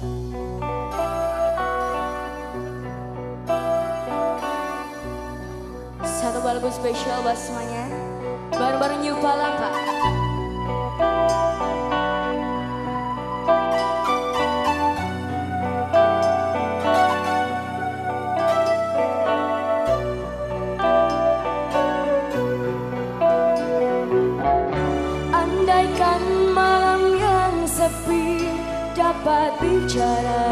Satu lagu spesial buat semuanya. Bareng-bareng New Palaka. each.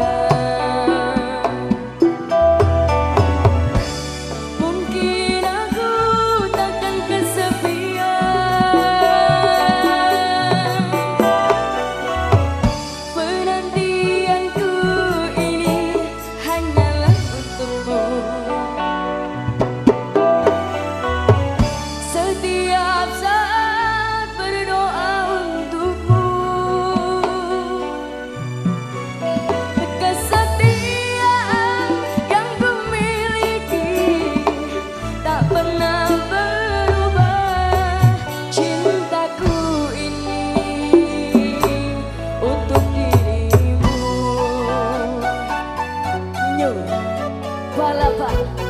Banyu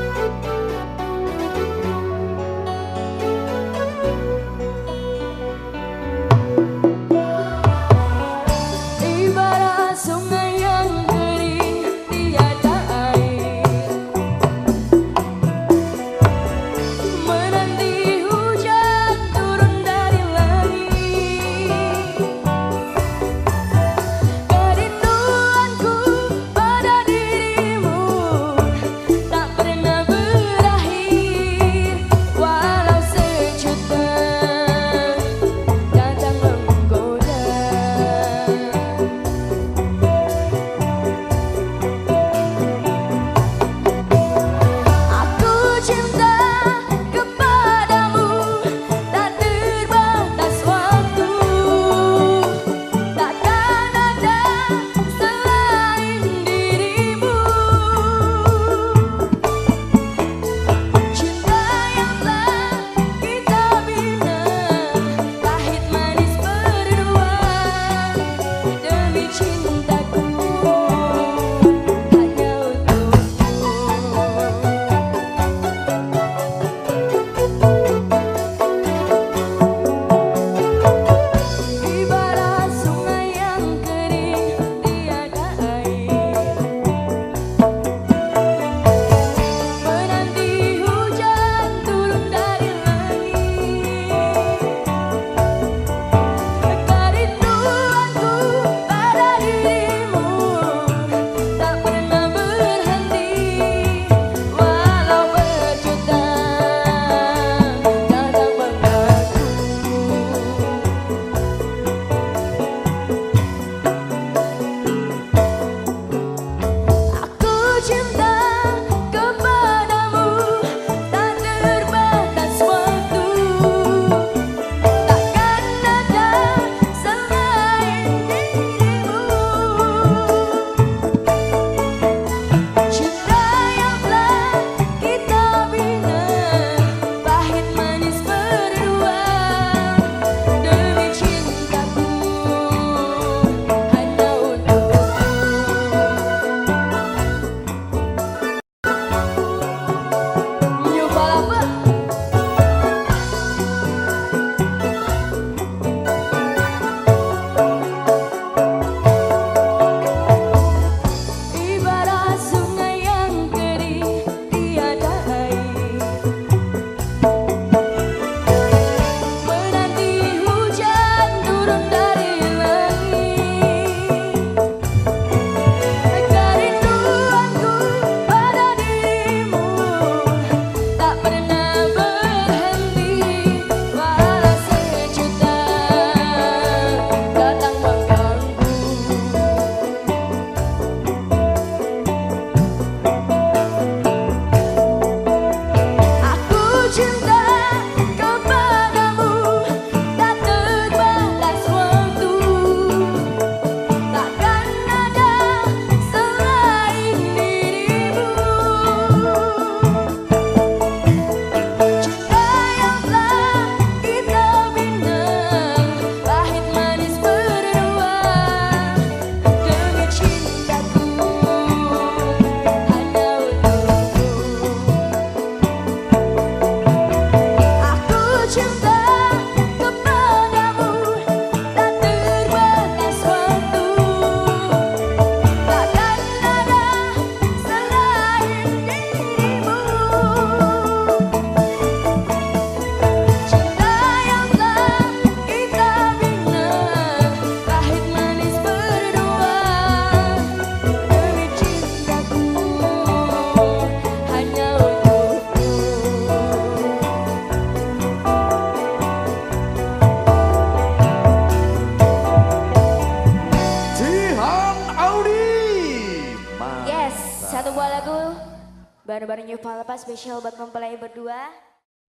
Bareng-bareng New Palapa spesial buat mempelai berdua.